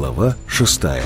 Глава шестая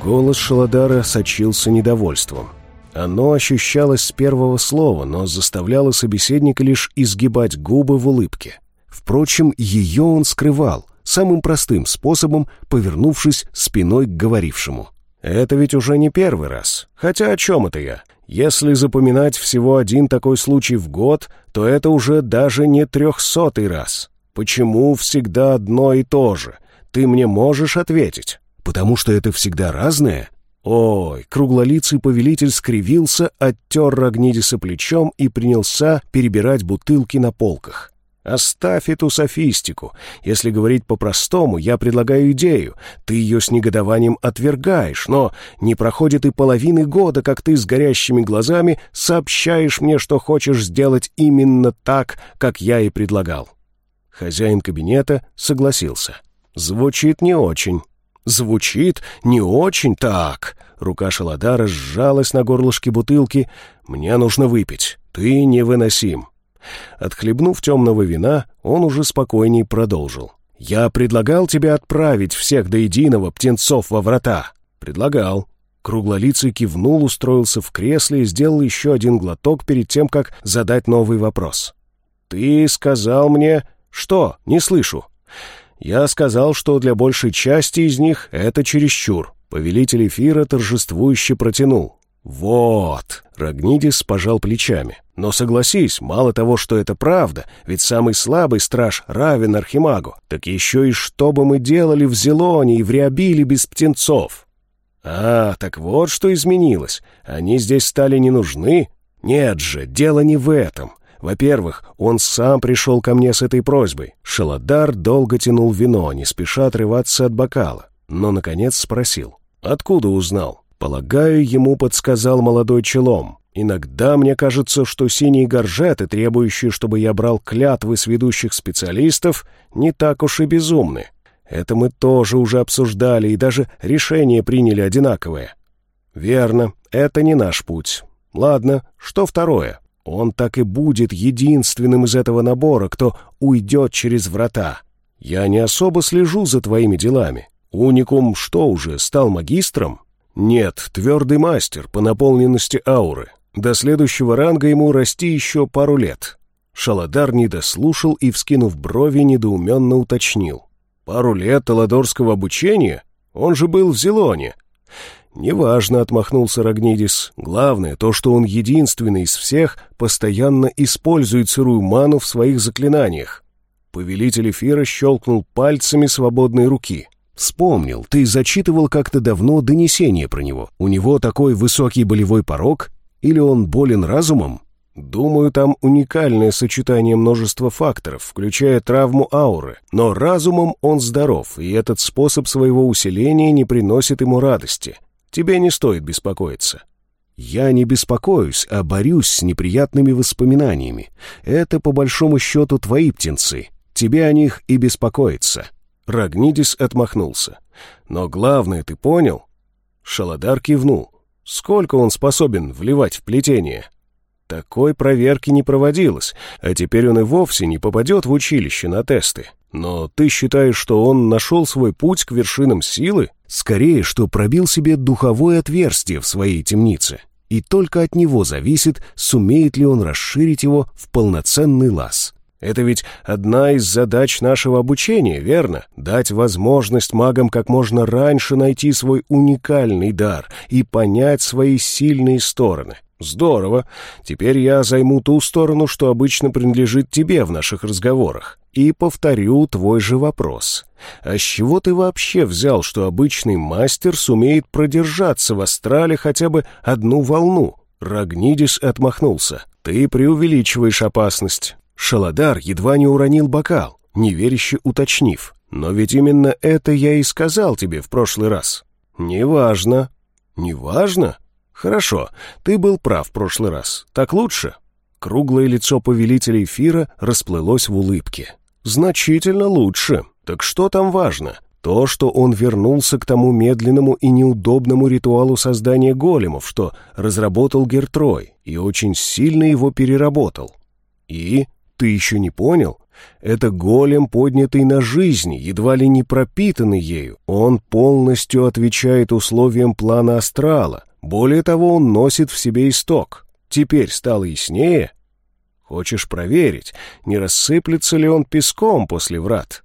Голос Шаладара сочился недовольством. Оно ощущалось с первого слова, но заставляло собеседника лишь изгибать губы в улыбке. Впрочем, ее он скрывал, самым простым способом, повернувшись спиной к говорившему. Это ведь уже не первый раз. Хотя о чем это я? Если запоминать всего один такой случай в год, то это уже даже не трехсотый раз. Почему всегда одно и то же? Ты мне можешь ответить? Потому что это всегда разное? Ой, круглолицый повелитель скривился, оттер Рогнидиса плечом и принялся перебирать бутылки на полках. Оставь эту софистику. Если говорить по-простому, я предлагаю идею. Ты ее с негодованием отвергаешь, но не проходит и половины года, как ты с горящими глазами сообщаешь мне, что хочешь сделать именно так, как я и предлагал. Хозяин кабинета согласился. Звучит не очень. Звучит не очень так. Рука Шаладара сжалась на горлышке бутылки. Мне нужно выпить. Ты невыносим. Отхлебнув темного вина, он уже спокойней продолжил. «Я предлагал тебе отправить всех до единого птенцов во врата». «Предлагал». Круглолицый кивнул, устроился в кресле и сделал еще один глоток перед тем, как задать новый вопрос. «Ты сказал мне...» «Что? Не слышу». «Я сказал, что для большей части из них это чересчур». Повелитель эфира торжествующе протянул. «Вот!» — Рогнидис пожал плечами. «Но согласись, мало того, что это правда, ведь самый слабый страж равен Архимагу, так еще и что бы мы делали в Зелоне и в Риабиле без птенцов?» «А, так вот что изменилось. Они здесь стали не нужны?» «Нет же, дело не в этом. Во-первых, он сам пришел ко мне с этой просьбой. Шаладар долго тянул вино, не спеша отрываться от бокала, но, наконец, спросил. «Откуда узнал?» Полагаю, ему подсказал молодой челом. Иногда мне кажется, что синие горжеты, требующие, чтобы я брал клятвы с ведущих специалистов, не так уж и безумны. Это мы тоже уже обсуждали и даже решение приняли одинаковое. Верно, это не наш путь. Ладно, что второе? Он так и будет единственным из этого набора, кто уйдет через врата. Я не особо слежу за твоими делами. Уникум что уже, стал магистром? Нет, твердый мастер по наполненности ауры. До следующего ранга ему расти еще пару лет. Шаладар не и, вскинув брови, недоуменно уточнил. «Пару лет таладорского обучения? Он же был в Зелоне». «Неважно», — отмахнулся Рогнидис. «Главное то, что он единственный из всех постоянно использует сырую ману в своих заклинаниях». Повелитель эфира щелкнул пальцами свободной руки. Вспомнил, ты зачитывал как-то давно донесение про него. У него такой высокий болевой порог? Или он болен разумом? Думаю, там уникальное сочетание множества факторов, включая травму ауры. Но разумом он здоров, и этот способ своего усиления не приносит ему радости. Тебе не стоит беспокоиться. Я не беспокоюсь, а борюсь с неприятными воспоминаниями. Это, по большому счету, твои птенцы. Тебе о них и беспокоиться. Рагнидис отмахнулся. «Но главное, ты понял?» Шаладар кивнул. «Сколько он способен вливать в плетение?» Такой проверки не проводилось, а теперь он и вовсе не попадет в училище на тесты. Но ты считаешь, что он нашел свой путь к вершинам силы? Скорее, что пробил себе духовое отверстие в своей темнице. И только от него зависит, сумеет ли он расширить его в полноценный лаз. Это ведь одна из задач нашего обучения, верно? Дать возможность магам как можно раньше найти свой уникальный дар и понять свои сильные стороны. Здорово. Теперь я займу ту сторону, что обычно принадлежит тебе в наших разговорах. И повторю твой же вопрос. А с чего ты вообще взял, что обычный мастер сумеет продержаться в астрале хотя бы одну волну? Рагнидис отмахнулся. Ты преувеличиваешь опасность. Шаладар едва не уронил бокал, неверяще уточнив. «Но ведь именно это я и сказал тебе в прошлый раз». «Неважно». «Неважно? Хорошо, ты был прав в прошлый раз. Так лучше?» Круглое лицо повелителя эфира расплылось в улыбке. «Значительно лучше. Так что там важно? То, что он вернулся к тому медленному и неудобному ритуалу создания големов, что разработал Гертрой, и очень сильно его переработал. И Ты еще не понял? Это голем, поднятый на жизнь, едва ли не пропитанный ею. Он полностью отвечает условиям плана астрала. Более того, он носит в себе исток. Теперь стало яснее? Хочешь проверить, не рассыплется ли он песком после врат?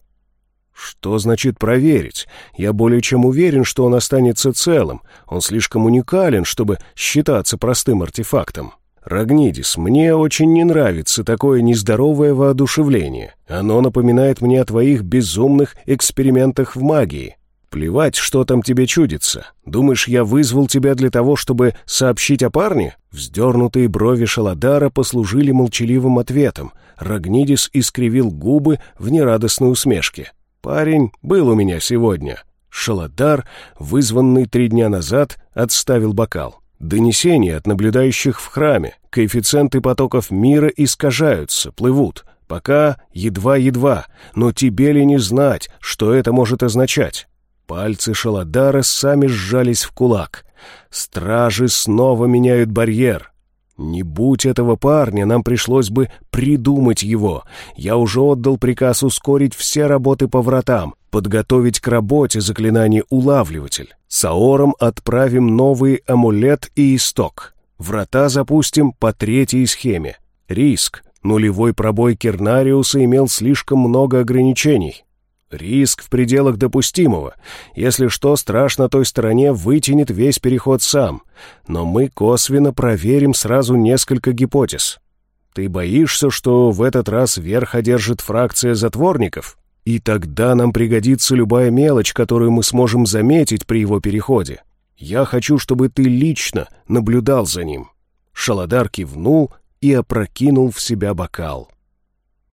Что значит проверить? Я более чем уверен, что он останется целым. Он слишком уникален, чтобы считаться простым артефактом. Рагнидис, мне очень не нравится такое нездоровое воодушевление. Оно напоминает мне о твоих безумных экспериментах в магии. Плевать, что там тебе чудится. Думаешь, я вызвал тебя для того, чтобы сообщить о парне? Вздернутые брови Шаладара послужили молчаливым ответом. Рагнидис искривил губы в нерадостной усмешке. «Парень был у меня сегодня». Шаладар, вызванный три дня назад, отставил бокал. Донесения от наблюдающих в храме, коэффициенты потоков мира искажаются, плывут. Пока едва-едва, но тебе ли не знать, что это может означать? Пальцы Шаладара сами сжались в кулак. Стражи снова меняют барьер. Не будь этого парня, нам пришлось бы придумать его. Я уже отдал приказ ускорить все работы по вратам, подготовить к работе заклинание «Улавливатель». С Аором отправим новый амулет и исток. Врата запустим по третьей схеме. Риск. Нулевой пробой Кернариуса имел слишком много ограничений. Риск в пределах допустимого. Если что, страшно той стороне вытянет весь переход сам. Но мы косвенно проверим сразу несколько гипотез. Ты боишься, что в этот раз верх одержит фракция затворников? И тогда нам пригодится любая мелочь, которую мы сможем заметить при его переходе. Я хочу, чтобы ты лично наблюдал за ним». Шаладар кивнул и опрокинул в себя бокал.